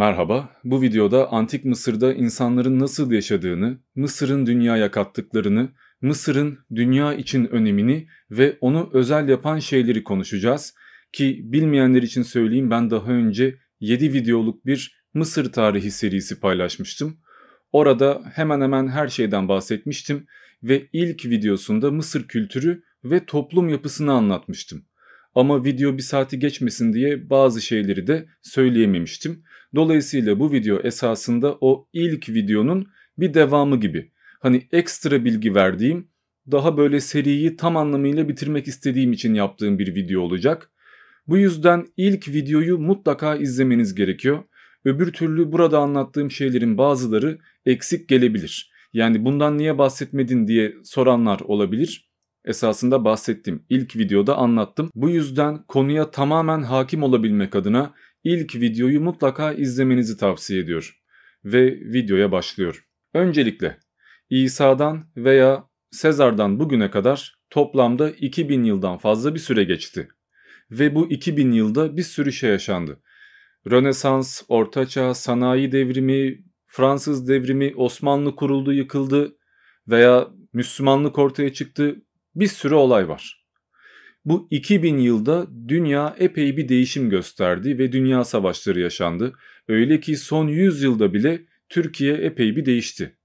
Merhaba, bu videoda Antik Mısır'da insanların nasıl yaşadığını, Mısır'ın dünyaya kattıklarını, Mısır'ın dünya için önemini ve onu özel yapan şeyleri konuşacağız. Ki bilmeyenler için söyleyeyim ben daha önce 7 videoluk bir Mısır tarihi serisi paylaşmıştım. Orada hemen hemen her şeyden bahsetmiştim ve ilk videosunda Mısır kültürü ve toplum yapısını anlatmıştım. Ama video bir saati geçmesin diye bazı şeyleri de söyleyememiştim. Dolayısıyla bu video esasında o ilk videonun bir devamı gibi. Hani ekstra bilgi verdiğim, daha böyle seriyi tam anlamıyla bitirmek istediğim için yaptığım bir video olacak. Bu yüzden ilk videoyu mutlaka izlemeniz gerekiyor. Öbür türlü burada anlattığım şeylerin bazıları eksik gelebilir. Yani bundan niye bahsetmedin diye soranlar olabilir. Esasında bahsettim. İlk videoda anlattım. Bu yüzden konuya tamamen hakim olabilmek adına ilk videoyu mutlaka izlemenizi tavsiye ediyor. Ve videoya başlıyor. Öncelikle İsa'dan veya Sezar'dan bugüne kadar toplamda 2000 yıldan fazla bir süre geçti. Ve bu 2000 yılda bir sürü şey yaşandı. Rönesans, Ortaçağ, Sanayi Devrimi, Fransız Devrimi, Osmanlı kuruldu yıkıldı veya Müslümanlık ortaya çıktı bir sürü olay var. Bu 2000 yılda dünya epey bir değişim gösterdi ve dünya savaşları yaşandı. Öyle ki son 100 yılda bile Türkiye epey bir değişti.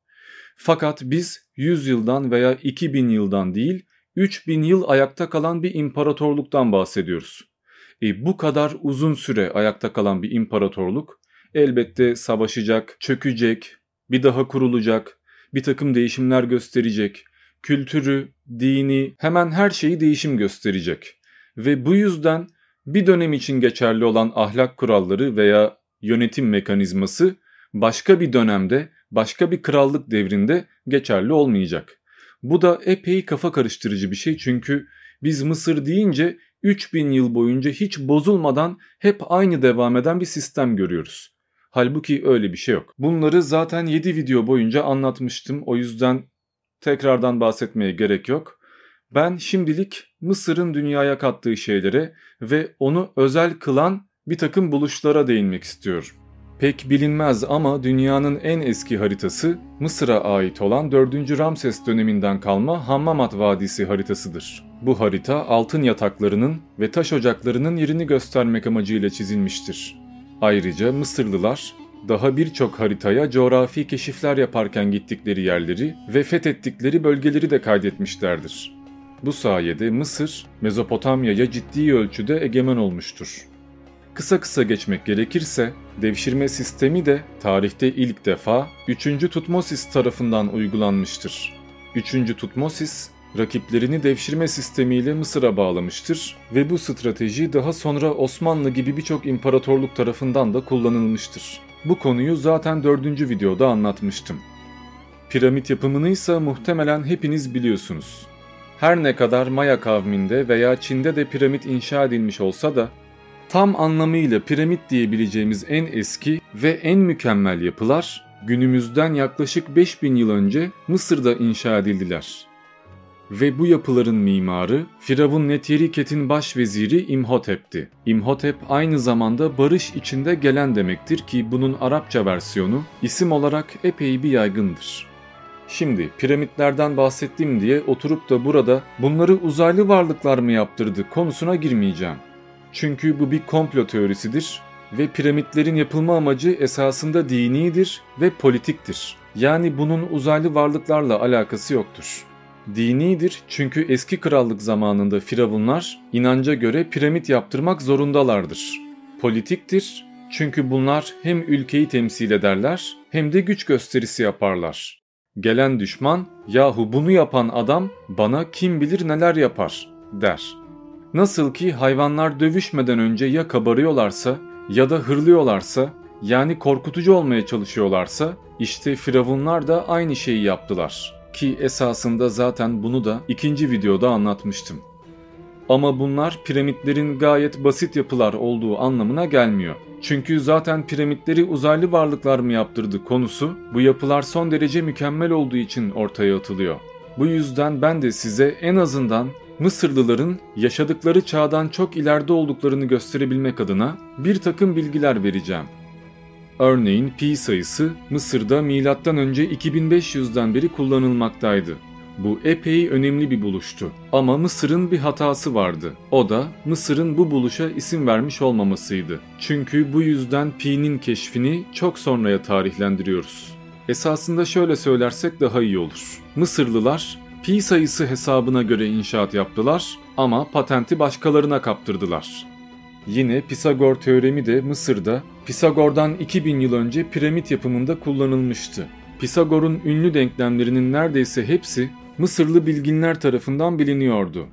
Fakat biz 100 yıldan veya 2000 yıldan değil 3000 yıl ayakta kalan bir imparatorluktan bahsediyoruz. E, bu kadar uzun süre ayakta kalan bir imparatorluk elbette savaşacak, çökecek, bir daha kurulacak, bir takım değişimler gösterecek, kültürü, dini hemen her şeyi değişim gösterecek. Ve bu yüzden bir dönem için geçerli olan ahlak kuralları veya yönetim mekanizması başka bir dönemde, başka bir krallık devrinde geçerli olmayacak. Bu da epey kafa karıştırıcı bir şey çünkü biz Mısır deyince 3000 yıl boyunca hiç bozulmadan hep aynı devam eden bir sistem görüyoruz. Halbuki öyle bir şey yok. Bunları zaten 7 video boyunca anlatmıştım. O yüzden tekrardan bahsetmeye gerek yok. Ben şimdilik Mısır'ın dünyaya kattığı şeylere ve onu özel kılan bir takım buluşlara değinmek istiyorum. Pek bilinmez ama dünyanın en eski haritası Mısır'a ait olan 4. Ramses döneminden kalma Hammamat Vadisi haritasıdır. Bu harita altın yataklarının ve taş ocaklarının yerini göstermek amacıyla çizilmiştir. Ayrıca Mısırlılar daha birçok haritaya coğrafi keşifler yaparken gittikleri yerleri ve fethettikleri bölgeleri de kaydetmişlerdir. Bu sayede Mısır, Mezopotamya'ya ciddi ölçüde egemen olmuştur. Kısa kısa geçmek gerekirse, devşirme sistemi de tarihte ilk defa 3. Tutmosis tarafından uygulanmıştır. 3. Tutmosis, rakiplerini devşirme sistemiyle Mısır'a bağlamıştır ve bu strateji daha sonra Osmanlı gibi birçok imparatorluk tarafından da kullanılmıştır. Bu konuyu zaten 4. videoda anlatmıştım. Piramit yapımını ise muhtemelen hepiniz biliyorsunuz. Her ne kadar Maya kavminde veya Çin'de de piramit inşa edilmiş olsa da tam anlamıyla piramit diyebileceğimiz en eski ve en mükemmel yapılar günümüzden yaklaşık 5000 yıl önce Mısır'da inşa edildiler. Ve bu yapıların mimarı Firavun Neteriket'in başveziri İmhotep'ti. İmhotep aynı zamanda barış içinde gelen demektir ki bunun Arapça versiyonu isim olarak epey bir yaygındır. Şimdi piramitlerden bahsettim diye oturup da burada bunları uzaylı varlıklar mı yaptırdı konusuna girmeyeceğim. Çünkü bu bir komplo teorisidir ve piramitlerin yapılma amacı esasında dinidir ve politiktir. Yani bunun uzaylı varlıklarla alakası yoktur. Dinidir çünkü eski krallık zamanında firavunlar inanca göre piramit yaptırmak zorundalardır. Politiktir çünkü bunlar hem ülkeyi temsil ederler hem de güç gösterisi yaparlar. Gelen düşman yahu bunu yapan adam bana kim bilir neler yapar der. Nasıl ki hayvanlar dövüşmeden önce ya kabarıyorlarsa ya da hırlıyorlarsa yani korkutucu olmaya çalışıyorlarsa işte firavunlar da aynı şeyi yaptılar. Ki esasında zaten bunu da ikinci videoda anlatmıştım. Ama bunlar piramitlerin gayet basit yapılar olduğu anlamına gelmiyor. Çünkü zaten piramitleri uzaylı varlıklar mı yaptırdı konusu bu yapılar son derece mükemmel olduğu için ortaya atılıyor. Bu yüzden ben de size en azından Mısırlıların yaşadıkları çağdan çok ileride olduklarını gösterebilmek adına bir takım bilgiler vereceğim. Örneğin pi sayısı Mısır'da M.Ö. 2500'den beri kullanılmaktaydı. Bu epey önemli bir buluştu. Ama Mısır'ın bir hatası vardı. O da Mısır'ın bu buluşa isim vermiş olmamasıydı. Çünkü bu yüzden pi'nin keşfini çok sonraya tarihlendiriyoruz. Esasında şöyle söylersek daha iyi olur. Mısırlılar pi sayısı hesabına göre inşaat yaptılar ama patenti başkalarına kaptırdılar. Yine Pisagor teoremi de Mısır'da Pisagor'dan 2000 yıl önce piramit yapımında kullanılmıştı. Pisagor'un ünlü denklemlerinin neredeyse hepsi Mısırlı bilginler tarafından biliniyordu.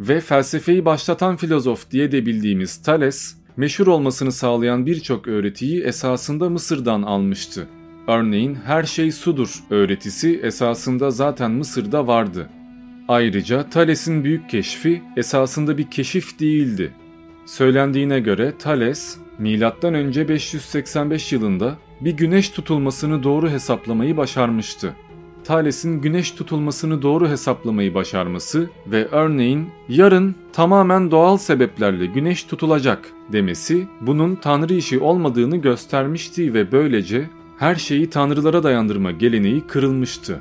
Ve felsefeyi başlatan filozof diye de bildiğimiz Thales, meşhur olmasını sağlayan birçok öğretiyi esasında Mısır'dan almıştı. Örneğin her şey sudur öğretisi esasında zaten Mısır'da vardı. Ayrıca Thales'in büyük keşfi esasında bir keşif değildi. Söylendiğine göre Thales, M.Ö. 585 yılında bir güneş tutulmasını doğru hesaplamayı başarmıştı. Thales'in güneş tutulmasını doğru hesaplamayı başarması ve örneğin yarın tamamen doğal sebeplerle güneş tutulacak demesi bunun tanrı işi olmadığını göstermişti ve böylece her şeyi tanrılara dayandırma geleneği kırılmıştı.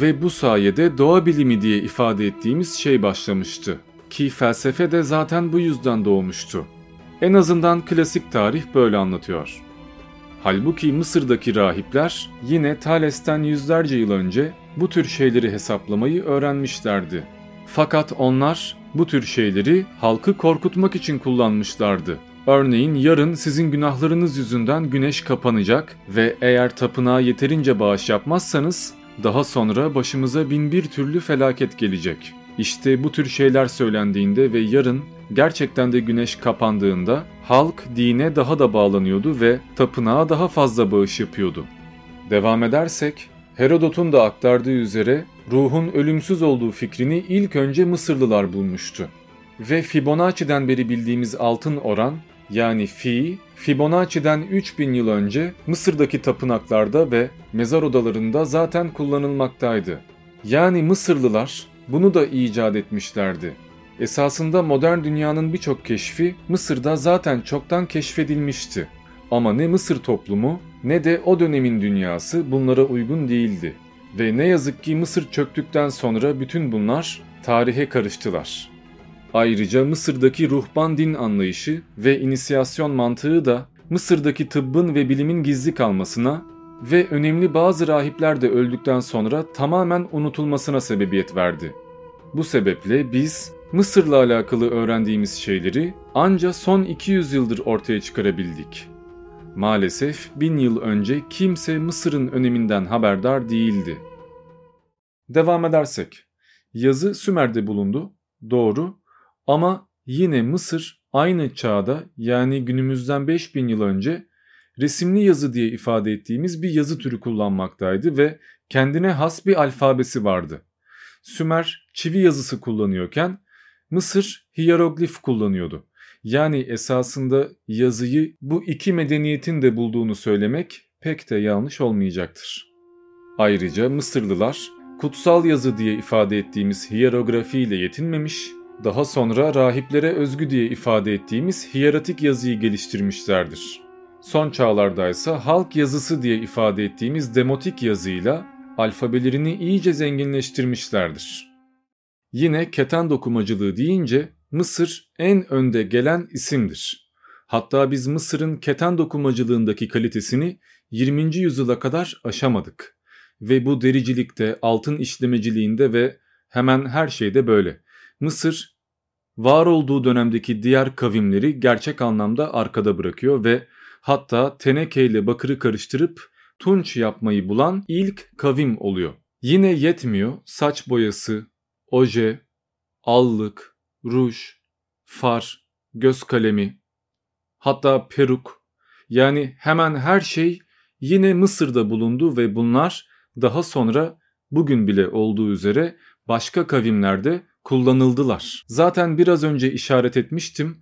Ve bu sayede doğa bilimi diye ifade ettiğimiz şey başlamıştı. Ki felsefe de zaten bu yüzden doğmuştu. En azından klasik tarih böyle anlatıyor. Halbuki Mısır'daki rahipler yine Thales'ten yüzlerce yıl önce bu tür şeyleri hesaplamayı öğrenmişlerdi. Fakat onlar bu tür şeyleri halkı korkutmak için kullanmışlardı. Örneğin yarın sizin günahlarınız yüzünden güneş kapanacak ve eğer tapınağa yeterince bağış yapmazsanız daha sonra başımıza bin bir türlü felaket gelecek. İşte bu tür şeyler söylendiğinde ve yarın gerçekten de güneş kapandığında halk dine daha da bağlanıyordu ve tapınağa daha fazla bağış yapıyordu. Devam edersek Herodot'un da aktardığı üzere ruhun ölümsüz olduğu fikrini ilk önce Mısırlılar bulmuştu. Ve Fibonacci'den beri bildiğimiz altın oran yani fi, Fibonacci'den 3000 yıl önce Mısır'daki tapınaklarda ve mezar odalarında zaten kullanılmaktaydı. Yani Mısırlılar bunu da icat etmişlerdi. Esasında modern dünyanın birçok keşfi Mısır'da zaten çoktan keşfedilmişti. Ama ne Mısır toplumu ne de o dönemin dünyası bunlara uygun değildi. Ve ne yazık ki Mısır çöktükten sonra bütün bunlar tarihe karıştılar. Ayrıca Mısır'daki ruhban din anlayışı ve inisiyasyon mantığı da Mısır'daki tıbbın ve bilimin gizli kalmasına ve önemli bazı rahipler de öldükten sonra tamamen unutulmasına sebebiyet verdi. Bu sebeple biz Mısır'la alakalı öğrendiğimiz şeyleri anca son 200 yıldır ortaya çıkarabildik. Maalesef bin yıl önce kimse Mısır'ın öneminden haberdar değildi. Devam edersek, yazı Sümer'de bulundu, doğru ama yine Mısır aynı çağda yani günümüzden 5000 yıl önce resimli yazı diye ifade ettiğimiz bir yazı türü kullanmaktaydı ve kendine has bir alfabesi vardı. Sümer çivi yazısı kullanıyorken Mısır hieroglif kullanıyordu. Yani esasında yazıyı bu iki medeniyetin de bulduğunu söylemek pek de yanlış olmayacaktır. Ayrıca Mısırlılar kutsal yazı diye ifade ettiğimiz hierografi ile yetinmemiş, daha sonra rahiplere özgü diye ifade ettiğimiz hieratik yazıyı geliştirmişlerdir. Son çağlarda ise halk yazısı diye ifade ettiğimiz demotik yazıyla alfabelerini iyice zenginleştirmişlerdir. Yine keten dokumacılığı deyince Mısır en önde gelen isimdir. Hatta biz Mısır'ın keten dokumacılığındaki kalitesini 20. yüzyıla kadar aşamadık. Ve bu dericilikte, altın işlemeciliğinde ve hemen her şeyde böyle. Mısır var olduğu dönemdeki diğer kavimleri gerçek anlamda arkada bırakıyor ve hatta teneke ile bakırı karıştırıp tunç yapmayı bulan ilk kavim oluyor. Yine yetmiyor saç boyası, oje, allık, ruj, far, göz kalemi, hatta peruk yani hemen her şey yine Mısır'da bulundu ve bunlar daha sonra bugün bile olduğu üzere başka kavimlerde kullanıldılar. Zaten biraz önce işaret etmiştim.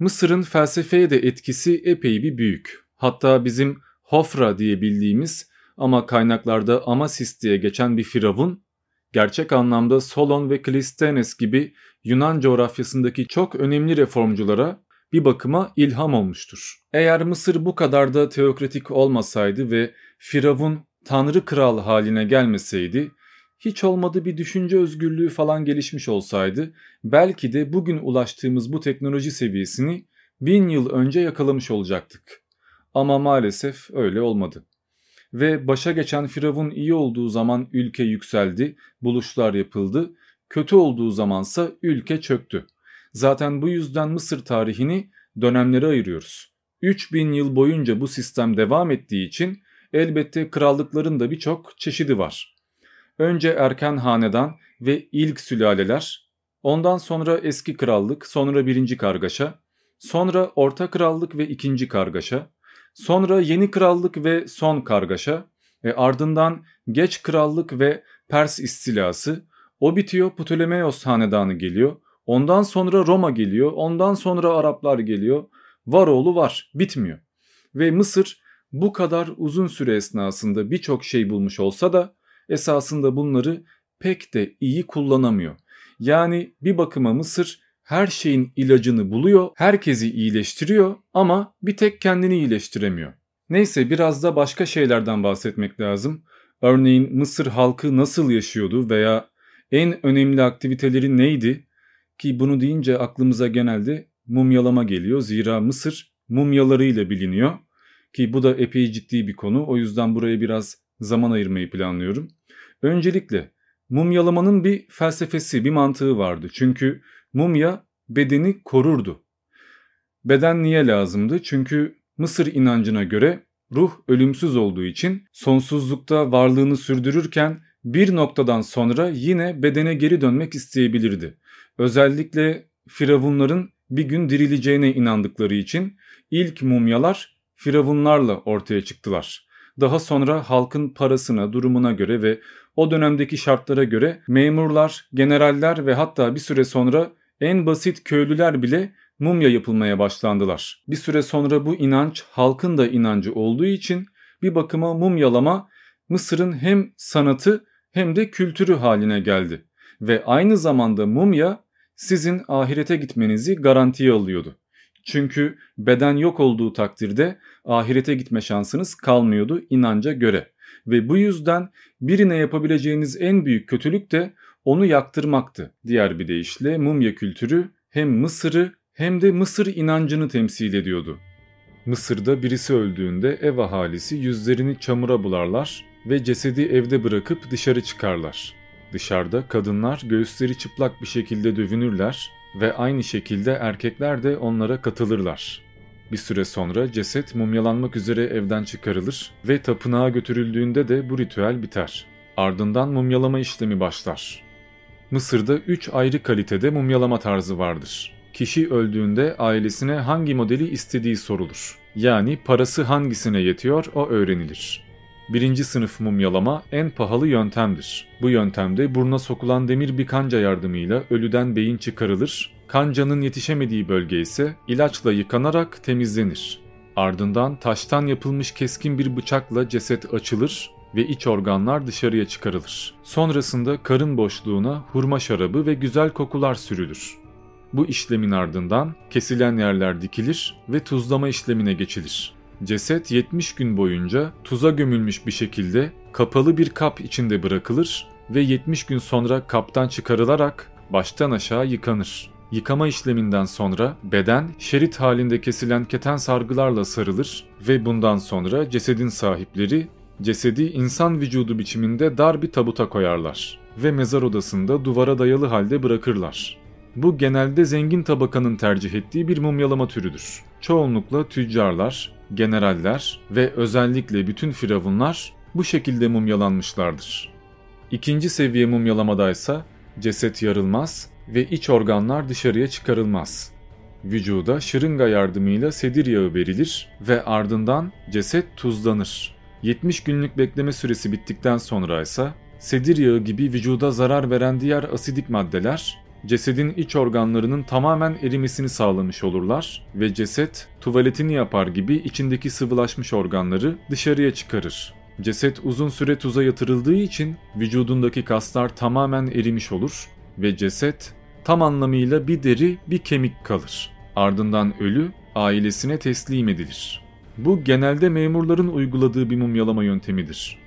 Mısır'ın felsefeye de etkisi epey bir büyük. Hatta bizim Hofra diye bildiğimiz ama kaynaklarda Amasis diye geçen bir firavun gerçek anlamda Solon ve Klistenes gibi Yunan coğrafyasındaki çok önemli reformculara bir bakıma ilham olmuştur. Eğer Mısır bu kadar da teokratik olmasaydı ve Firavun tanrı kral haline gelmeseydi, hiç olmadı bir düşünce özgürlüğü falan gelişmiş olsaydı, belki de bugün ulaştığımız bu teknoloji seviyesini bin yıl önce yakalamış olacaktık. Ama maalesef öyle olmadı. Ve başa geçen Firavun iyi olduğu zaman ülke yükseldi, buluşlar yapıldı, kötü olduğu zamansa ülke çöktü. Zaten bu yüzden Mısır tarihini dönemlere ayırıyoruz. 3000 yıl boyunca bu sistem devam ettiği için elbette krallıkların da birçok çeşidi var. Önce erken hanedan ve ilk sülaleler, ondan sonra eski krallık, sonra birinci kargaşa, sonra orta krallık ve ikinci kargaşa, sonra yeni krallık ve son kargaşa, ve ardından geç krallık ve Pers istilası, o bitiyor Ptolemaios hanedanı geliyor, ondan sonra Roma geliyor, ondan sonra Araplar geliyor, var oğlu var, bitmiyor. Ve Mısır bu kadar uzun süre esnasında birçok şey bulmuş olsa da esasında bunları pek de iyi kullanamıyor. Yani bir bakıma Mısır her şeyin ilacını buluyor, herkesi iyileştiriyor ama bir tek kendini iyileştiremiyor. Neyse biraz da başka şeylerden bahsetmek lazım. Örneğin Mısır halkı nasıl yaşıyordu veya en önemli aktiviteleri neydi? Ki bunu deyince aklımıza genelde mumyalama geliyor. Zira Mısır mumyalarıyla biliniyor. Ki bu da epey ciddi bir konu. O yüzden buraya biraz zaman ayırmayı planlıyorum. Öncelikle mumyalamanın bir felsefesi, bir mantığı vardı. Çünkü mumya bedeni korurdu. Beden niye lazımdı? Çünkü Mısır inancına göre ruh ölümsüz olduğu için sonsuzlukta varlığını sürdürürken bir noktadan sonra yine bedene geri dönmek isteyebilirdi. Özellikle firavunların bir gün dirileceğine inandıkları için ilk mumyalar firavunlarla ortaya çıktılar. Daha sonra halkın parasına, durumuna göre ve o dönemdeki şartlara göre memurlar, generaller ve hatta bir süre sonra en basit köylüler bile mumya yapılmaya başlandılar. Bir süre sonra bu inanç halkın da inancı olduğu için bir bakıma mumyalama Mısır'ın hem sanatı hem de kültürü haline geldi. Ve aynı zamanda mumya sizin ahirete gitmenizi garantiye alıyordu. Çünkü beden yok olduğu takdirde ahirete gitme şansınız kalmıyordu inanca göre. Ve bu yüzden birine yapabileceğiniz en büyük kötülük de onu yaktırmaktı. Diğer bir deyişle mumya kültürü hem Mısır'ı hem de Mısır inancını temsil ediyordu. Mısır'da birisi öldüğünde ev ahalisi yüzlerini çamura bularlar ve cesedi evde bırakıp dışarı çıkarlar. Dışarıda kadınlar göğüsleri çıplak bir şekilde dövünürler ve aynı şekilde erkekler de onlara katılırlar. Bir süre sonra ceset mumyalanmak üzere evden çıkarılır ve tapınağa götürüldüğünde de bu ritüel biter. Ardından mumyalama işlemi başlar. Mısır'da 3 ayrı kalitede mumyalama tarzı vardır. Kişi öldüğünde ailesine hangi modeli istediği sorulur. Yani parası hangisine yetiyor o öğrenilir. Birinci sınıf mumyalama en pahalı yöntemdir. Bu yöntemde buruna sokulan demir bir kanca yardımıyla ölüden beyin çıkarılır, kancanın yetişemediği bölge ise ilaçla yıkanarak temizlenir. Ardından taştan yapılmış keskin bir bıçakla ceset açılır ve iç organlar dışarıya çıkarılır. Sonrasında karın boşluğuna hurma şarabı ve güzel kokular sürülür. Bu işlemin ardından kesilen yerler dikilir ve tuzlama işlemine geçilir. Ceset 70 gün boyunca tuza gömülmüş bir şekilde kapalı bir kap içinde bırakılır ve 70 gün sonra kaptan çıkarılarak baştan aşağı yıkanır. Yıkama işleminden sonra beden şerit halinde kesilen keten sargılarla sarılır ve bundan sonra cesedin sahipleri cesedi insan vücudu biçiminde dar bir tabuta koyarlar ve mezar odasında duvara dayalı halde bırakırlar. Bu genelde zengin tabakanın tercih ettiği bir mumyalama türüdür. Çoğunlukla tüccarlar, generaller ve özellikle bütün firavunlar bu şekilde mumyalanmışlardır. İkinci seviye mumyalamadaysa ceset yarılmaz ve iç organlar dışarıya çıkarılmaz. Vücuda şırınga yardımıyla sedir yağı verilir ve ardından ceset tuzlanır. 70 günlük bekleme süresi bittikten sonra ise sedir yağı gibi vücuda zarar veren diğer asidik maddeler cesedin iç organlarının tamamen erimesini sağlamış olurlar ve ceset tuvaletini yapar gibi içindeki sıvılaşmış organları dışarıya çıkarır. Ceset uzun süre tuza yatırıldığı için vücudundaki kaslar tamamen erimiş olur ve ceset tam anlamıyla bir deri bir kemik kalır. Ardından ölü ailesine teslim edilir. Bu genelde memurların uyguladığı bir mumyalama yöntemidir.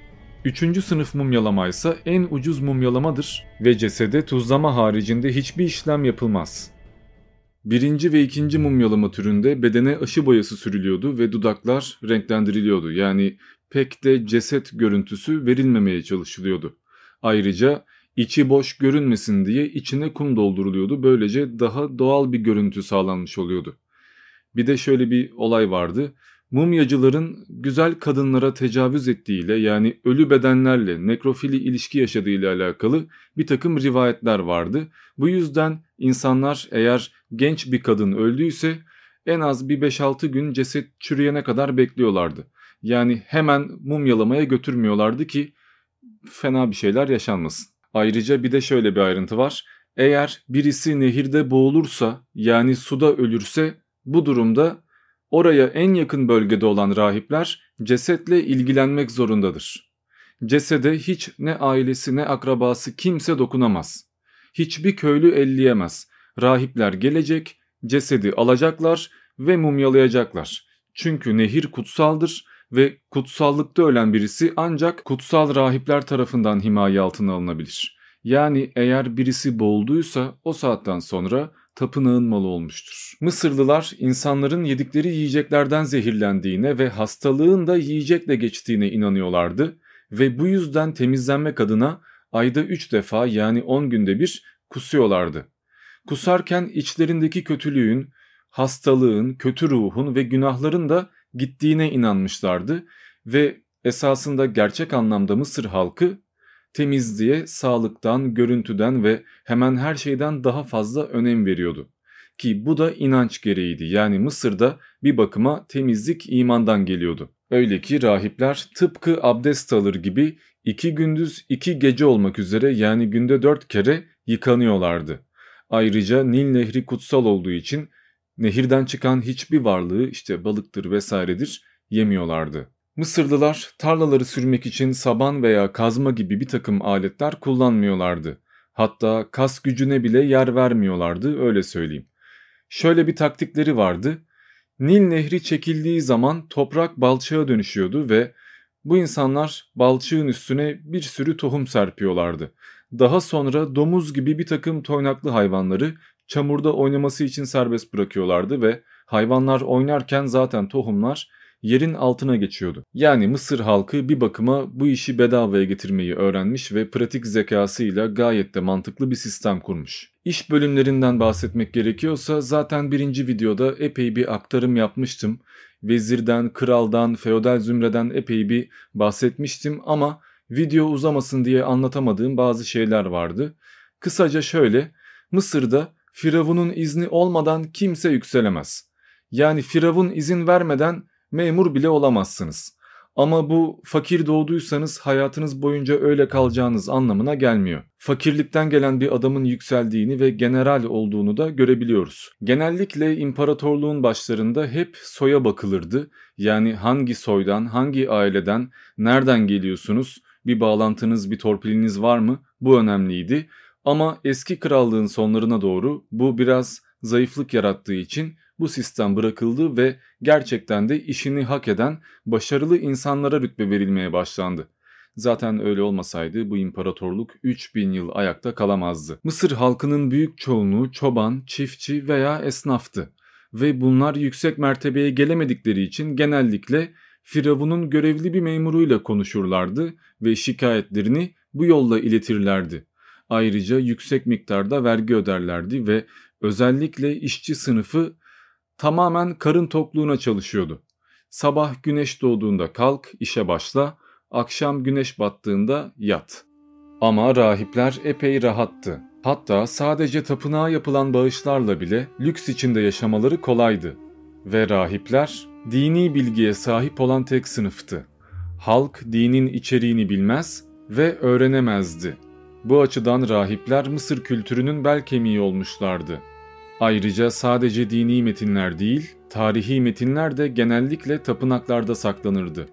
Üçüncü sınıf mumyalama ise en ucuz mumyalamadır ve cesede tuzlama haricinde hiçbir işlem yapılmaz. Birinci ve ikinci mumyalama türünde bedene aşı boyası sürülüyordu ve dudaklar renklendiriliyordu. Yani pek de ceset görüntüsü verilmemeye çalışılıyordu. Ayrıca içi boş görünmesin diye içine kum dolduruluyordu. Böylece daha doğal bir görüntü sağlanmış oluyordu. Bir de şöyle bir olay vardı. Mumyacıların güzel kadınlara tecavüz ettiğiyle yani ölü bedenlerle nekrofili ilişki yaşadığıyla alakalı bir takım rivayetler vardı. Bu yüzden insanlar eğer genç bir kadın öldüyse en az bir 5-6 gün ceset çürüyene kadar bekliyorlardı. Yani hemen mumyalamaya götürmüyorlardı ki fena bir şeyler yaşanmasın. Ayrıca bir de şöyle bir ayrıntı var. Eğer birisi nehirde boğulursa yani suda ölürse bu durumda oraya en yakın bölgede olan rahipler cesetle ilgilenmek zorundadır. Cesede hiç ne ailesi ne akrabası kimse dokunamaz. Hiçbir köylü elleyemez. Rahipler gelecek, cesedi alacaklar ve mumyalayacaklar. Çünkü nehir kutsaldır ve kutsallıkta ölen birisi ancak kutsal rahipler tarafından himaye altına alınabilir. Yani eğer birisi boğulduysa o saatten sonra tapınağın malı olmuştur. Mısırlılar insanların yedikleri yiyeceklerden zehirlendiğine ve hastalığın da yiyecekle geçtiğine inanıyorlardı ve bu yüzden temizlenmek adına ayda 3 defa yani 10 günde bir kusuyorlardı. Kusarken içlerindeki kötülüğün, hastalığın, kötü ruhun ve günahların da gittiğine inanmışlardı ve esasında gerçek anlamda Mısır halkı temizliğe sağlıktan, görüntüden ve hemen her şeyden daha fazla önem veriyordu. Ki bu da inanç gereğiydi. Yani Mısır'da bir bakıma temizlik imandan geliyordu. Öyle ki rahipler tıpkı abdest alır gibi iki gündüz iki gece olmak üzere yani günde dört kere yıkanıyorlardı. Ayrıca Nil Nehri kutsal olduğu için nehirden çıkan hiçbir varlığı işte balıktır vesairedir yemiyorlardı. Mısırlılar tarlaları sürmek için saban veya kazma gibi bir takım aletler kullanmıyorlardı. Hatta kas gücüne bile yer vermiyorlardı öyle söyleyeyim. Şöyle bir taktikleri vardı. Nil nehri çekildiği zaman toprak balçağa dönüşüyordu ve bu insanlar balçığın üstüne bir sürü tohum serpiyorlardı. Daha sonra domuz gibi bir takım toynaklı hayvanları çamurda oynaması için serbest bırakıyorlardı ve hayvanlar oynarken zaten tohumlar yerin altına geçiyordu. Yani Mısır halkı bir bakıma bu işi bedavaya getirmeyi öğrenmiş ve pratik zekasıyla gayet de mantıklı bir sistem kurmuş. İş bölümlerinden bahsetmek gerekiyorsa zaten birinci videoda epey bir aktarım yapmıştım. Vezirden, kraldan, feodal zümreden epey bir bahsetmiştim ama video uzamasın diye anlatamadığım bazı şeyler vardı. Kısaca şöyle, Mısır'da Firavun'un izni olmadan kimse yükselemez. Yani Firavun izin vermeden memur bile olamazsınız. Ama bu fakir doğduysanız hayatınız boyunca öyle kalacağınız anlamına gelmiyor. Fakirlikten gelen bir adamın yükseldiğini ve general olduğunu da görebiliyoruz. Genellikle imparatorluğun başlarında hep soya bakılırdı. Yani hangi soydan, hangi aileden, nereden geliyorsunuz, bir bağlantınız, bir torpiliniz var mı? Bu önemliydi. Ama eski krallığın sonlarına doğru bu biraz zayıflık yarattığı için bu sistem bırakıldı ve gerçekten de işini hak eden başarılı insanlara rütbe verilmeye başlandı. Zaten öyle olmasaydı bu imparatorluk 3000 yıl ayakta kalamazdı. Mısır halkının büyük çoğunluğu çoban, çiftçi veya esnaftı ve bunlar yüksek mertebeye gelemedikleri için genellikle Firavun'un görevli bir memuruyla konuşurlardı ve şikayetlerini bu yolla iletirlerdi. Ayrıca yüksek miktarda vergi öderlerdi ve özellikle işçi sınıfı tamamen karın tokluğuna çalışıyordu. Sabah güneş doğduğunda kalk, işe başla, akşam güneş battığında yat. Ama rahipler epey rahattı. Hatta sadece tapınağa yapılan bağışlarla bile lüks içinde yaşamaları kolaydı. Ve rahipler dini bilgiye sahip olan tek sınıftı. Halk dinin içeriğini bilmez ve öğrenemezdi. Bu açıdan rahipler Mısır kültürünün bel kemiği olmuşlardı. Ayrıca sadece dini metinler değil, tarihi metinler de genellikle tapınaklarda saklanırdı.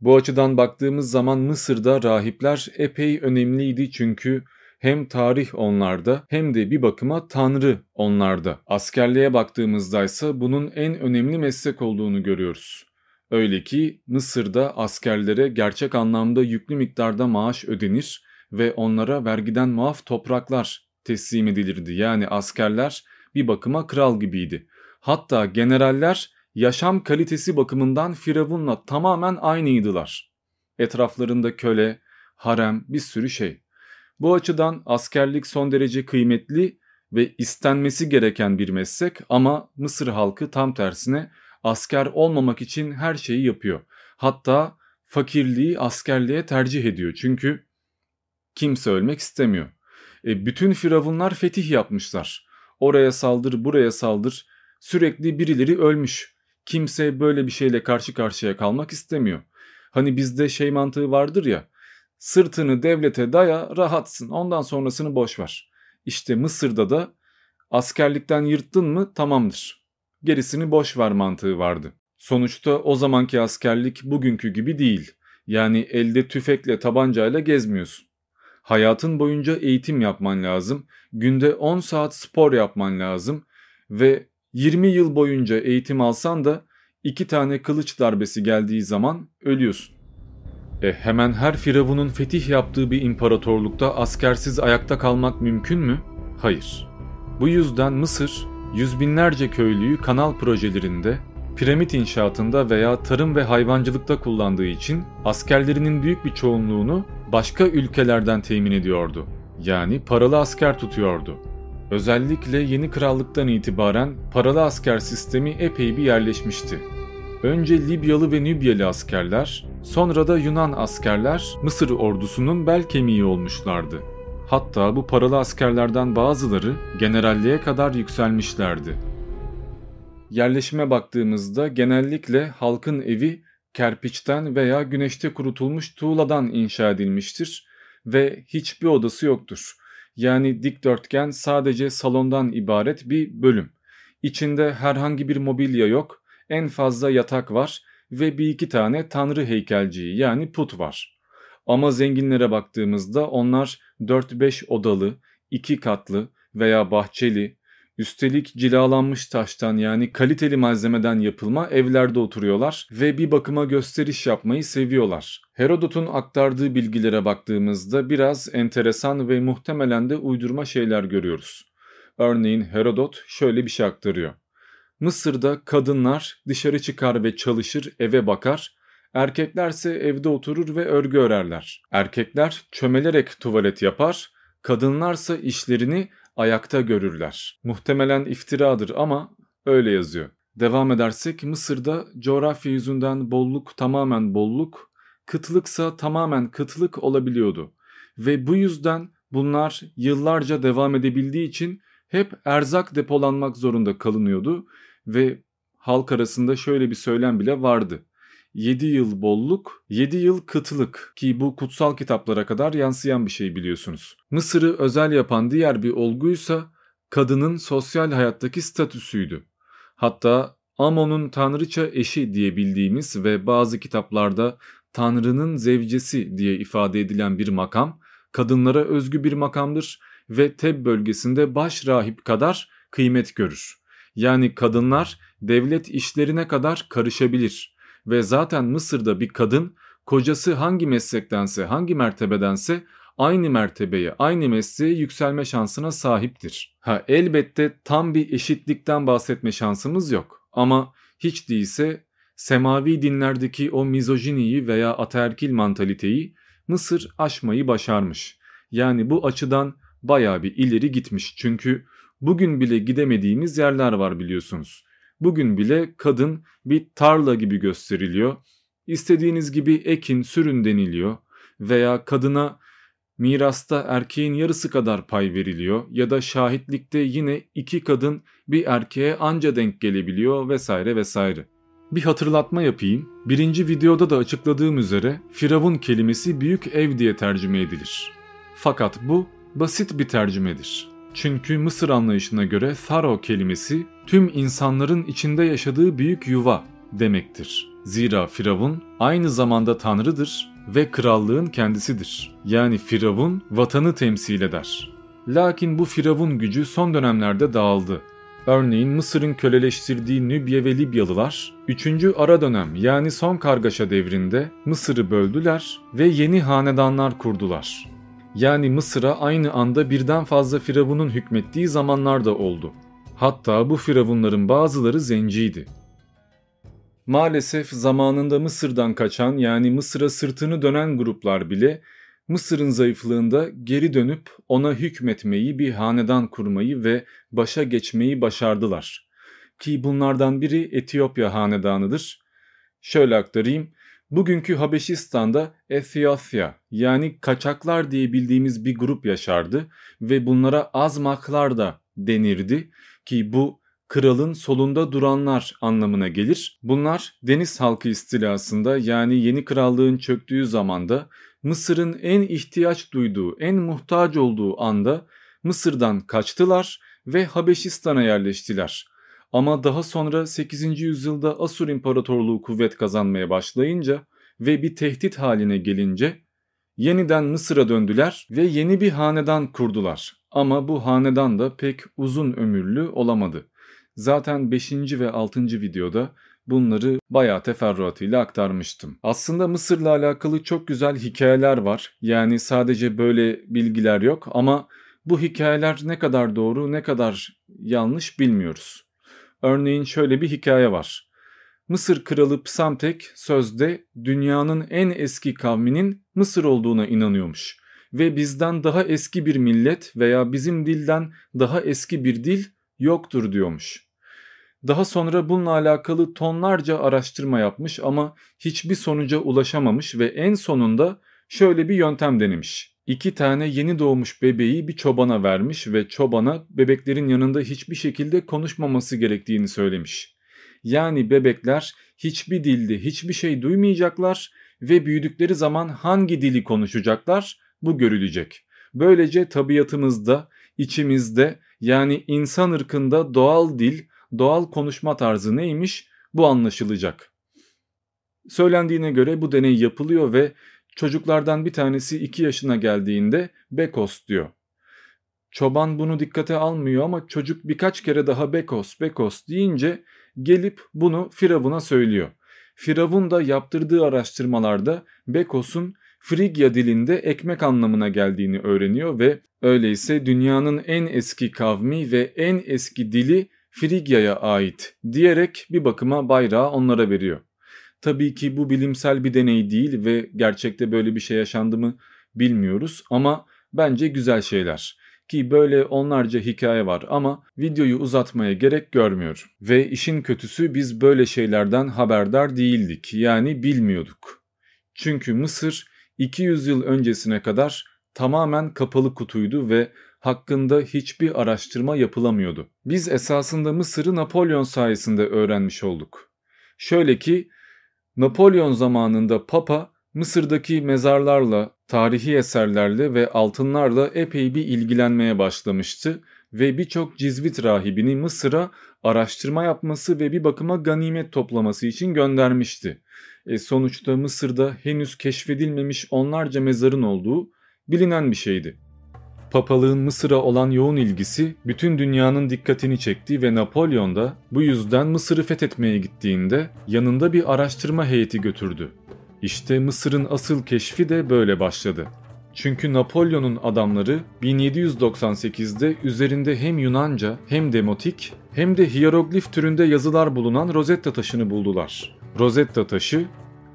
Bu açıdan baktığımız zaman Mısır'da rahipler epey önemliydi çünkü Hem tarih onlarda hem de bir bakıma tanrı onlarda. Askerliğe baktığımızda ise bunun en önemli meslek olduğunu görüyoruz. Öyle ki Mısır'da askerlere gerçek anlamda yüklü miktarda maaş ödenir ve onlara vergiden muaf topraklar teslim edilirdi. Yani askerler bir bakıma kral gibiydi. Hatta generaller yaşam kalitesi bakımından Firavun'la tamamen aynıydılar. Etraflarında köle, harem bir sürü şey. Bu açıdan askerlik son derece kıymetli ve istenmesi gereken bir meslek ama Mısır halkı tam tersine asker olmamak için her şeyi yapıyor. Hatta fakirliği askerliğe tercih ediyor çünkü kimse ölmek istemiyor. E, bütün firavunlar fetih yapmışlar. Oraya saldır, buraya saldır. Sürekli birileri ölmüş. Kimse böyle bir şeyle karşı karşıya kalmak istemiyor. Hani bizde şey mantığı vardır ya. Sırtını devlete daya rahatsın ondan sonrasını boş ver. İşte Mısır'da da askerlikten yırttın mı tamamdır. Gerisini boş ver mantığı vardı. Sonuçta o zamanki askerlik bugünkü gibi değil. Yani elde tüfekle tabancayla gezmiyorsun. Hayatın boyunca eğitim yapman lazım. Günde 10 saat spor yapman lazım. Ve 20 yıl boyunca eğitim alsan da iki tane kılıç darbesi geldiği zaman ölüyorsun. E hemen her firavunun fetih yaptığı bir imparatorlukta askersiz ayakta kalmak mümkün mü? Hayır. Bu yüzden Mısır yüz binlerce köylüyü kanal projelerinde, piramit inşaatında veya tarım ve hayvancılıkta kullandığı için askerlerinin büyük bir çoğunluğunu başka ülkelerden temin ediyordu. Yani paralı asker tutuyordu. Özellikle yeni krallıktan itibaren paralı asker sistemi epey bir yerleşmişti. Önce Libyalı ve Nübyalı askerler, sonra da Yunan askerler Mısır ordusunun bel kemiği olmuşlardı. Hatta bu paralı askerlerden bazıları generalliğe kadar yükselmişlerdi. Yerleşime baktığımızda genellikle halkın evi kerpiçten veya güneşte kurutulmuş tuğladan inşa edilmiştir ve hiçbir odası yoktur. Yani dikdörtgen sadece salondan ibaret bir bölüm. İçinde herhangi bir mobilya yok, en fazla yatak var ve bir iki tane tanrı heykelciği yani put var. Ama zenginlere baktığımızda onlar 4-5 odalı, 2 katlı veya bahçeli, Üstelik cilalanmış taştan yani kaliteli malzemeden yapılma evlerde oturuyorlar ve bir bakıma gösteriş yapmayı seviyorlar. Herodot'un aktardığı bilgilere baktığımızda biraz enteresan ve muhtemelen de uydurma şeyler görüyoruz. Örneğin Herodot şöyle bir şey aktarıyor. Mısır'da kadınlar dışarı çıkar ve çalışır, eve bakar, erkeklerse evde oturur ve örgü örerler. Erkekler çömelerek tuvalet yapar, kadınlarsa işlerini ayakta görürler. Muhtemelen iftiradır ama öyle yazıyor. Devam edersek Mısır'da coğrafya yüzünden bolluk tamamen bolluk, kıtlıksa tamamen kıtlık olabiliyordu. Ve bu yüzden bunlar yıllarca devam edebildiği için hep erzak depolanmak zorunda kalınıyordu ve halk arasında şöyle bir söylem bile vardı. 7 yıl bolluk, 7 yıl kıtlık ki bu kutsal kitaplara kadar yansıyan bir şey biliyorsunuz. Mısır'ı özel yapan diğer bir olguysa kadının sosyal hayattaki statüsüydü. Hatta Amon'un tanrıça eşi diye bildiğimiz ve bazı kitaplarda tanrının zevcesi diye ifade edilen bir makam, kadınlara özgü bir makamdır ve Teb bölgesinde baş rahip kadar kıymet görür. Yani kadınlar devlet işlerine kadar karışabilir ve zaten Mısır'da bir kadın kocası hangi meslektense hangi mertebedense aynı mertebeye aynı mesleğe yükselme şansına sahiptir. Ha elbette tam bir eşitlikten bahsetme şansımız yok ama hiç değilse semavi dinlerdeki o mizojiniyi veya ataerkil mantaliteyi Mısır aşmayı başarmış. Yani bu açıdan baya bir ileri gitmiş çünkü bugün bile gidemediğimiz yerler var biliyorsunuz. Bugün bile kadın bir tarla gibi gösteriliyor. İstediğiniz gibi ekin, sürün deniliyor veya kadına mirasta erkeğin yarısı kadar pay veriliyor ya da şahitlikte yine iki kadın bir erkeğe anca denk gelebiliyor vesaire vesaire. Bir hatırlatma yapayım. Birinci videoda da açıkladığım üzere Firavun kelimesi büyük ev diye tercüme edilir. Fakat bu basit bir tercümedir. Çünkü Mısır anlayışına göre Tharo kelimesi tüm insanların içinde yaşadığı büyük yuva demektir. Zira Firavun aynı zamanda tanrıdır ve krallığın kendisidir. Yani Firavun vatanı temsil eder. Lakin bu Firavun gücü son dönemlerde dağıldı. Örneğin Mısır'ın köleleştirdiği Nübye ve Libyalılar 3. ara dönem yani son kargaşa devrinde Mısır'ı böldüler ve yeni hanedanlar kurdular. Yani Mısır'a aynı anda birden fazla firavunun hükmettiği zamanlar da oldu. Hatta bu firavunların bazıları zenciydi. Maalesef zamanında Mısır'dan kaçan yani Mısır'a sırtını dönen gruplar bile Mısır'ın zayıflığında geri dönüp ona hükmetmeyi, bir hanedan kurmayı ve başa geçmeyi başardılar. Ki bunlardan biri Etiyopya hanedanıdır. Şöyle aktarayım. Bugünkü Habeşistan'da Etiyopya yani kaçaklar diye bildiğimiz bir grup yaşardı ve bunlara azmaklar da denirdi ki bu kralın solunda duranlar anlamına gelir. Bunlar deniz halkı istilasında yani yeni krallığın çöktüğü zamanda Mısır'ın en ihtiyaç duyduğu, en muhtaç olduğu anda Mısır'dan kaçtılar ve Habeşistan'a yerleştiler. Ama daha sonra 8. yüzyılda Asur İmparatorluğu kuvvet kazanmaya başlayınca ve bir tehdit haline gelince yeniden Mısır'a döndüler ve yeni bir hanedan kurdular. Ama bu hanedan da pek uzun ömürlü olamadı. Zaten 5. ve 6. videoda bunları bayağı teferruatıyla aktarmıştım. Aslında Mısır'la alakalı çok güzel hikayeler var. Yani sadece böyle bilgiler yok ama bu hikayeler ne kadar doğru ne kadar yanlış bilmiyoruz. Örneğin şöyle bir hikaye var. Mısır kralı Psamtek sözde dünyanın en eski kavminin Mısır olduğuna inanıyormuş ve bizden daha eski bir millet veya bizim dilden daha eski bir dil yoktur diyormuş. Daha sonra bununla alakalı tonlarca araştırma yapmış ama hiçbir sonuca ulaşamamış ve en sonunda şöyle bir yöntem denemiş. İki tane yeni doğmuş bebeği bir çobana vermiş ve çobana bebeklerin yanında hiçbir şekilde konuşmaması gerektiğini söylemiş. Yani bebekler hiçbir dilde hiçbir şey duymayacaklar ve büyüdükleri zaman hangi dili konuşacaklar bu görülecek. Böylece tabiatımızda, içimizde yani insan ırkında doğal dil, doğal konuşma tarzı neymiş bu anlaşılacak. Söylendiğine göre bu deney yapılıyor ve çocuklardan bir tanesi 2 yaşına geldiğinde Bekos diyor. Çoban bunu dikkate almıyor ama çocuk birkaç kere daha Bekos, Bekos deyince gelip bunu Firavun'a söylüyor. Firavun da yaptırdığı araştırmalarda Bekos'un Frigya dilinde ekmek anlamına geldiğini öğreniyor ve öyleyse dünyanın en eski kavmi ve en eski dili Frigya'ya ait diyerek bir bakıma bayrağı onlara veriyor. Tabii ki bu bilimsel bir deney değil ve gerçekte böyle bir şey yaşandı mı bilmiyoruz ama bence güzel şeyler. Ki böyle onlarca hikaye var ama videoyu uzatmaya gerek görmüyorum. Ve işin kötüsü biz böyle şeylerden haberdar değildik yani bilmiyorduk. Çünkü Mısır 200 yıl öncesine kadar tamamen kapalı kutuydu ve hakkında hiçbir araştırma yapılamıyordu. Biz esasında Mısır'ı Napolyon sayesinde öğrenmiş olduk. Şöyle ki Napolyon zamanında Papa Mısır'daki mezarlarla, tarihi eserlerle ve altınlarla epey bir ilgilenmeye başlamıştı ve birçok cizvit rahibini Mısır'a araştırma yapması ve bir bakıma ganimet toplaması için göndermişti. E sonuçta Mısır'da henüz keşfedilmemiş onlarca mezarın olduğu bilinen bir şeydi. Papalığın Mısır'a olan yoğun ilgisi bütün dünyanın dikkatini çekti ve Napolyon da bu yüzden Mısır'ı fethetmeye gittiğinde yanında bir araştırma heyeti götürdü. İşte Mısır'ın asıl keşfi de böyle başladı. Çünkü Napolyon'un adamları 1798'de üzerinde hem Yunanca hem demotik hem de hieroglif türünde yazılar bulunan Rosetta taşını buldular. Rosetta taşı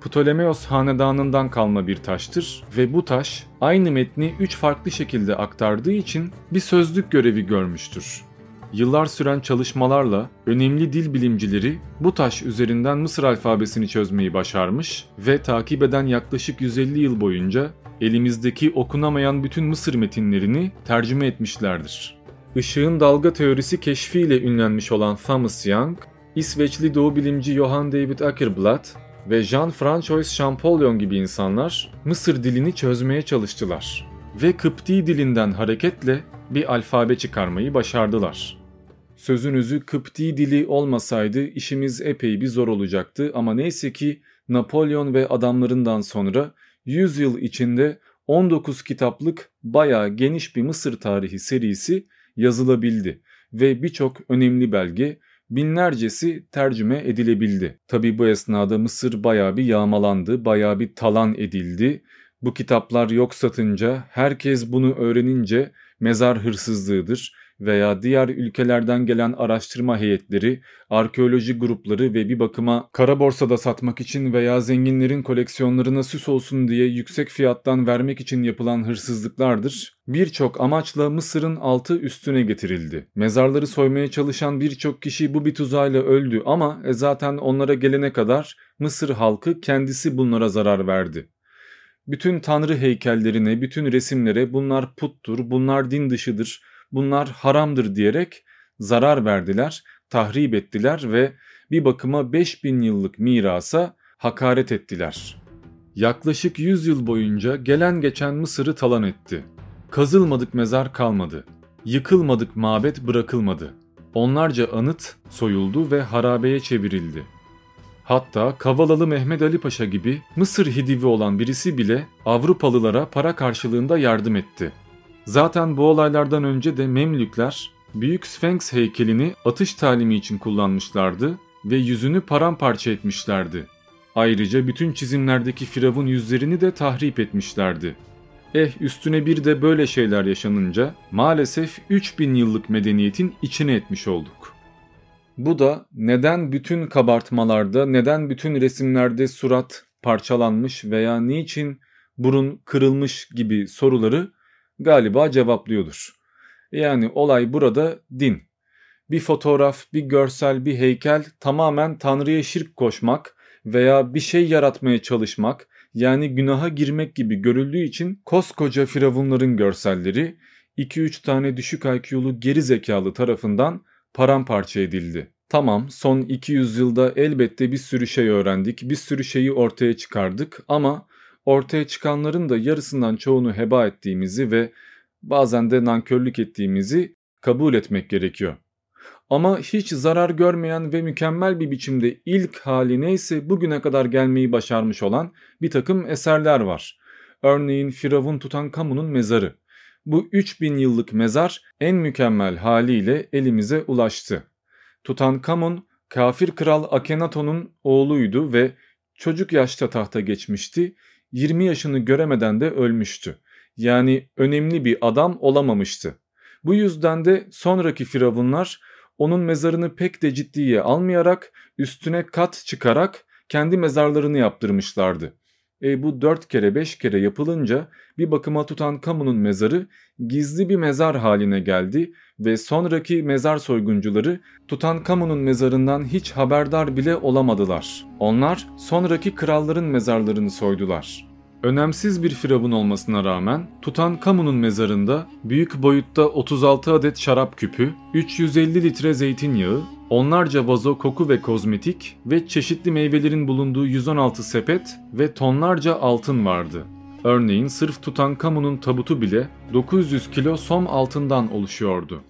Ptolemeos hanedanından kalma bir taştır ve bu taş aynı metni 3 farklı şekilde aktardığı için bir sözlük görevi görmüştür. Yıllar süren çalışmalarla önemli dil bilimcileri bu taş üzerinden Mısır alfabesini çözmeyi başarmış ve takip eden yaklaşık 150 yıl boyunca elimizdeki okunamayan bütün Mısır metinlerini tercüme etmişlerdir. Işığın dalga teorisi keşfiyle ünlenmiş olan Thomas Young, İsveçli doğu bilimci Johann David Ackerblad ve Jean-François Champollion gibi insanlar Mısır dilini çözmeye çalıştılar ve Kıpti dilinden hareketle bir alfabe çıkarmayı başardılar. Sözünüzü Kıpti dili olmasaydı işimiz epey bir zor olacaktı ama neyse ki Napolyon ve adamlarından sonra 100 yıl içinde 19 kitaplık bayağı geniş bir Mısır tarihi serisi yazılabildi ve birçok önemli belge binlercesi tercüme edilebildi. Tabi bu esnada Mısır bayağı bir yağmalandı, bayağı bir talan edildi. Bu kitaplar yok satınca, herkes bunu öğrenince mezar hırsızlığıdır veya diğer ülkelerden gelen araştırma heyetleri, arkeoloji grupları ve bir bakıma kara borsada satmak için veya zenginlerin koleksiyonlarına süs olsun diye yüksek fiyattan vermek için yapılan hırsızlıklardır. Birçok amaçla Mısır'ın altı üstüne getirildi. Mezarları soymaya çalışan birçok kişi bu bir tuzayla öldü ama e zaten onlara gelene kadar Mısır halkı kendisi bunlara zarar verdi. Bütün tanrı heykellerine, bütün resimlere bunlar puttur, bunlar din dışıdır, bunlar haramdır diyerek zarar verdiler, tahrip ettiler ve bir bakıma 5000 yıllık mirasa hakaret ettiler. Yaklaşık 100 yıl boyunca gelen geçen Mısır'ı talan etti. Kazılmadık mezar kalmadı. Yıkılmadık mabet bırakılmadı. Onlarca anıt soyuldu ve harabeye çevrildi. Hatta Kavalalı Mehmet Ali Paşa gibi Mısır hidivi olan birisi bile Avrupalılara para karşılığında yardım etti. Zaten bu olaylardan önce de Memlükler Büyük Sphinx heykelini atış talimi için kullanmışlardı ve yüzünü paramparça etmişlerdi. Ayrıca bütün çizimlerdeki firavun yüzlerini de tahrip etmişlerdi. Eh üstüne bir de böyle şeyler yaşanınca maalesef 3000 yıllık medeniyetin içine etmiş olduk. Bu da neden bütün kabartmalarda, neden bütün resimlerde surat parçalanmış veya niçin burun kırılmış gibi soruları galiba cevaplıyordur. Yani olay burada din. Bir fotoğraf, bir görsel, bir heykel tamamen Tanrı'ya şirk koşmak veya bir şey yaratmaya çalışmak yani günaha girmek gibi görüldüğü için koskoca firavunların görselleri 2-3 tane düşük IQ'lu geri zekalı tarafından paramparça edildi. Tamam son 200 yılda elbette bir sürü şey öğrendik, bir sürü şeyi ortaya çıkardık ama ortaya çıkanların da yarısından çoğunu heba ettiğimizi ve bazen de nankörlük ettiğimizi kabul etmek gerekiyor. Ama hiç zarar görmeyen ve mükemmel bir biçimde ilk hali neyse bugüne kadar gelmeyi başarmış olan bir takım eserler var. Örneğin Firavun Tutankamun'un mezarı. Bu 3000 yıllık mezar en mükemmel haliyle elimize ulaştı. Tutankamun kafir kral Akhenaton'un oğluydu ve çocuk yaşta tahta geçmişti 20 yaşını göremeden de ölmüştü. Yani önemli bir adam olamamıştı. Bu yüzden de sonraki firavunlar onun mezarını pek de ciddiye almayarak üstüne kat çıkarak kendi mezarlarını yaptırmışlardı. E bu dört kere beş kere yapılınca bir bakıma tutan kamunun mezarı gizli bir mezar haline geldi ve sonraki mezar soyguncuları Tutankamun'un mezarından hiç haberdar bile olamadılar. Onlar sonraki kralların mezarlarını soydular. Önemsiz bir firavun olmasına rağmen Tutankamun'un mezarında büyük boyutta 36 adet şarap küpü, 350 litre zeytinyağı, onlarca vazo koku ve kozmetik ve çeşitli meyvelerin bulunduğu 116 sepet ve tonlarca altın vardı. Örneğin sırf Tutankamun'un tabutu bile 900 kilo som altından oluşuyordu.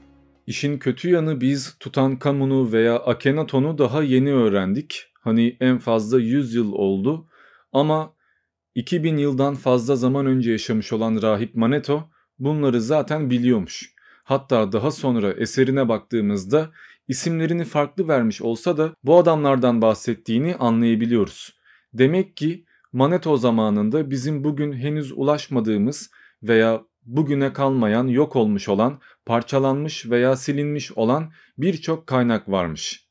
İşin kötü yanı biz Tutankamun'u veya Akhenaton'u daha yeni öğrendik. Hani en fazla 100 yıl oldu ama 2000 yıldan fazla zaman önce yaşamış olan rahip Maneto bunları zaten biliyormuş. Hatta daha sonra eserine baktığımızda isimlerini farklı vermiş olsa da bu adamlardan bahsettiğini anlayabiliyoruz. Demek ki Maneto zamanında bizim bugün henüz ulaşmadığımız veya bugüne kalmayan yok olmuş olan, parçalanmış veya silinmiş olan birçok kaynak varmış.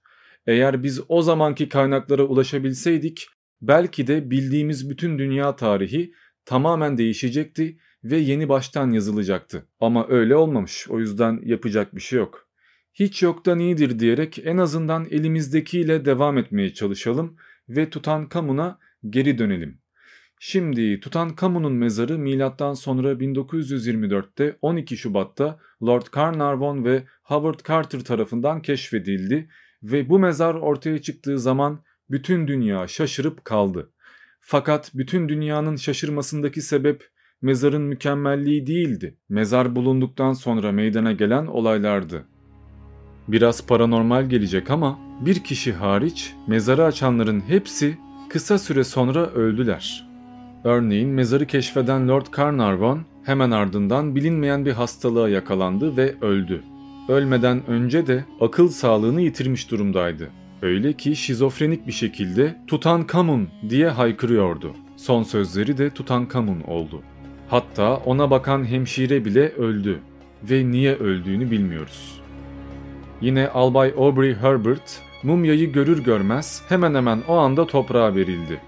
Eğer biz o zamanki kaynaklara ulaşabilseydik belki de bildiğimiz bütün dünya tarihi tamamen değişecekti ve yeni baştan yazılacaktı. Ama öyle olmamış o yüzden yapacak bir şey yok. Hiç yoktan iyidir diyerek en azından elimizdekiyle devam etmeye çalışalım ve Tutankamun'a geri dönelim. Şimdi Tutankamun'un mezarı milattan sonra 1924'te 12 Şubat'ta Lord Carnarvon ve Howard Carter tarafından keşfedildi ve bu mezar ortaya çıktığı zaman bütün dünya şaşırıp kaldı. Fakat bütün dünyanın şaşırmasındaki sebep mezarın mükemmelliği değildi. Mezar bulunduktan sonra meydana gelen olaylardı. Biraz paranormal gelecek ama bir kişi hariç mezarı açanların hepsi kısa süre sonra öldüler. Örneğin mezarı keşfeden Lord Carnarvon hemen ardından bilinmeyen bir hastalığa yakalandı ve öldü. Ölmeden önce de akıl sağlığını yitirmiş durumdaydı. Öyle ki şizofrenik bir şekilde Tutankamun diye haykırıyordu. Son sözleri de Tutankamun oldu. Hatta ona bakan hemşire bile öldü ve niye öldüğünü bilmiyoruz. Yine Albay Aubrey Herbert mumyayı görür görmez hemen hemen o anda toprağa verildi.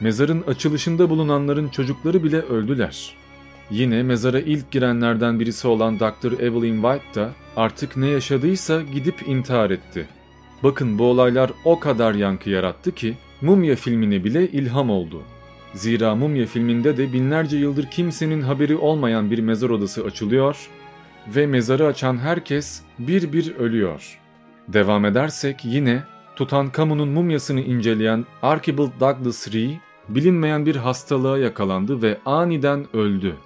Mezarın açılışında bulunanların çocukları bile öldüler. Yine mezara ilk girenlerden birisi olan Dr. Evelyn White da artık ne yaşadıysa gidip intihar etti. Bakın bu olaylar o kadar yankı yarattı ki Mumya filmine bile ilham oldu. Zira Mumya filminde de binlerce yıldır kimsenin haberi olmayan bir mezar odası açılıyor ve mezarı açan herkes bir bir ölüyor. Devam edersek yine Tutankamun'un mumyasını inceleyen Archibald Douglas Ree bilinmeyen bir hastalığa yakalandı ve aniden öldü.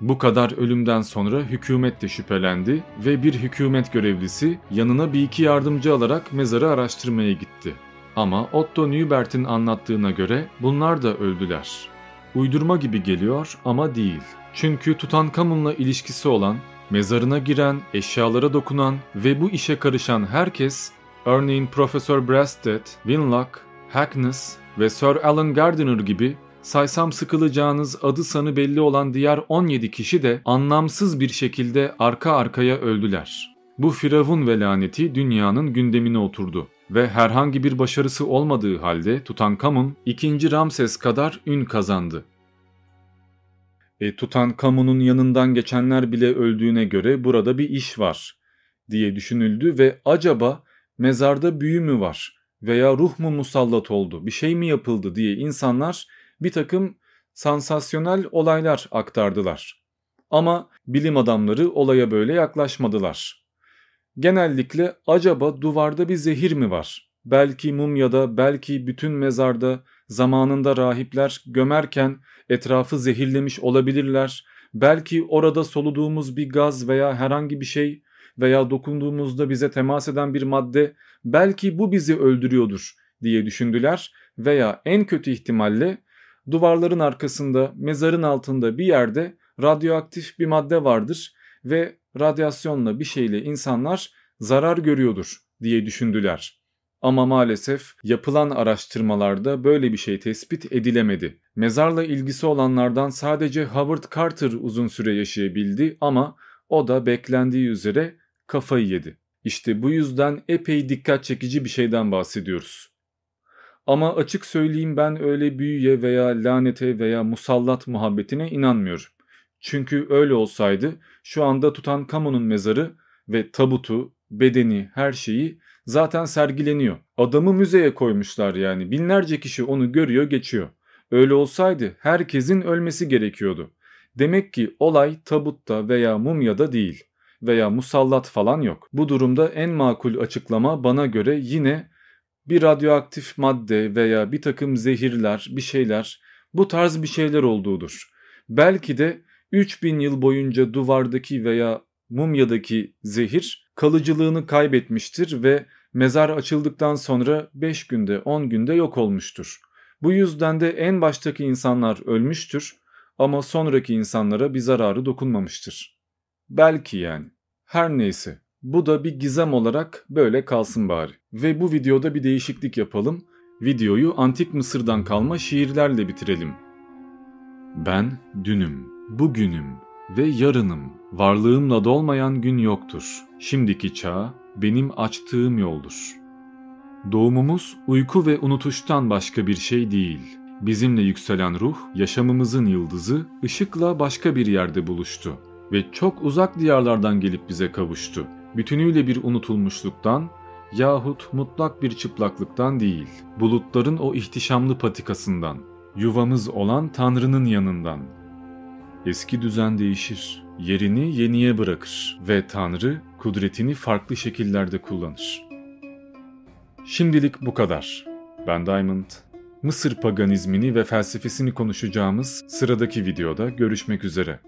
Bu kadar ölümden sonra hükümet de şüphelendi ve bir hükümet görevlisi yanına bir iki yardımcı alarak mezarı araştırmaya gitti. Ama Otto Newbert'in anlattığına göre bunlar da öldüler. Uydurma gibi geliyor ama değil. Çünkü Tutankamun'la ilişkisi olan, mezarına giren, eşyalara dokunan ve bu işe karışan herkes, örneğin Profesör Brasted, Winlock, Hackness ve Sir Alan Gardiner gibi saysam sıkılacağınız adı sanı belli olan diğer 17 kişi de anlamsız bir şekilde arka arkaya öldüler. Bu firavun ve laneti dünyanın gündemine oturdu ve herhangi bir başarısı olmadığı halde Tutankamun 2. Ramses kadar ün kazandı. E, Tutankamun'un yanından geçenler bile öldüğüne göre burada bir iş var diye düşünüldü ve acaba mezarda büyü mü var veya ruh mu musallat oldu bir şey mi yapıldı diye insanlar bir takım sansasyonel olaylar aktardılar. Ama bilim adamları olaya böyle yaklaşmadılar. Genellikle acaba duvarda bir zehir mi var? Belki mumyada, belki bütün mezarda zamanında rahipler gömerken etrafı zehirlemiş olabilirler. Belki orada soluduğumuz bir gaz veya herhangi bir şey veya dokunduğumuzda bize temas eden bir madde belki bu bizi öldürüyordur diye düşündüler veya en kötü ihtimalle duvarların arkasında, mezarın altında bir yerde radyoaktif bir madde vardır ve radyasyonla bir şeyle insanlar zarar görüyordur diye düşündüler. Ama maalesef yapılan araştırmalarda böyle bir şey tespit edilemedi. Mezarla ilgisi olanlardan sadece Howard Carter uzun süre yaşayabildi ama o da beklendiği üzere kafayı yedi. İşte bu yüzden epey dikkat çekici bir şeyden bahsediyoruz. Ama açık söyleyeyim ben öyle büyüye veya lanete veya musallat muhabbetine inanmıyorum. Çünkü öyle olsaydı şu anda tutan kamunun mezarı ve tabutu, bedeni, her şeyi zaten sergileniyor. Adamı müzeye koymuşlar yani. Binlerce kişi onu görüyor, geçiyor. Öyle olsaydı herkesin ölmesi gerekiyordu. Demek ki olay tabutta veya mumyada değil veya musallat falan yok. Bu durumda en makul açıklama bana göre yine bir radyoaktif madde veya bir takım zehirler, bir şeyler, bu tarz bir şeyler olduğudur. Belki de 3000 yıl boyunca duvardaki veya mumyadaki zehir kalıcılığını kaybetmiştir ve mezar açıldıktan sonra 5 günde 10 günde yok olmuştur. Bu yüzden de en baştaki insanlar ölmüştür ama sonraki insanlara bir zararı dokunmamıştır. Belki yani. Her neyse. Bu da bir gizem olarak böyle kalsın bari. Ve bu videoda bir değişiklik yapalım. Videoyu antik Mısır'dan kalma şiirlerle bitirelim. Ben dünüm, bugünüm ve yarınım. Varlığımla dolmayan gün yoktur. Şimdiki çağ benim açtığım yoldur. Doğumumuz uyku ve unutuştan başka bir şey değil. Bizimle yükselen ruh, yaşamımızın yıldızı, ışıkla başka bir yerde buluştu ve çok uzak diyarlardan gelip bize kavuştu bütünüyle bir unutulmuşluktan yahut mutlak bir çıplaklıktan değil, bulutların o ihtişamlı patikasından, yuvamız olan Tanrı'nın yanından. Eski düzen değişir, yerini yeniye bırakır ve Tanrı kudretini farklı şekillerde kullanır. Şimdilik bu kadar. Ben Diamond. Mısır paganizmini ve felsefesini konuşacağımız sıradaki videoda görüşmek üzere.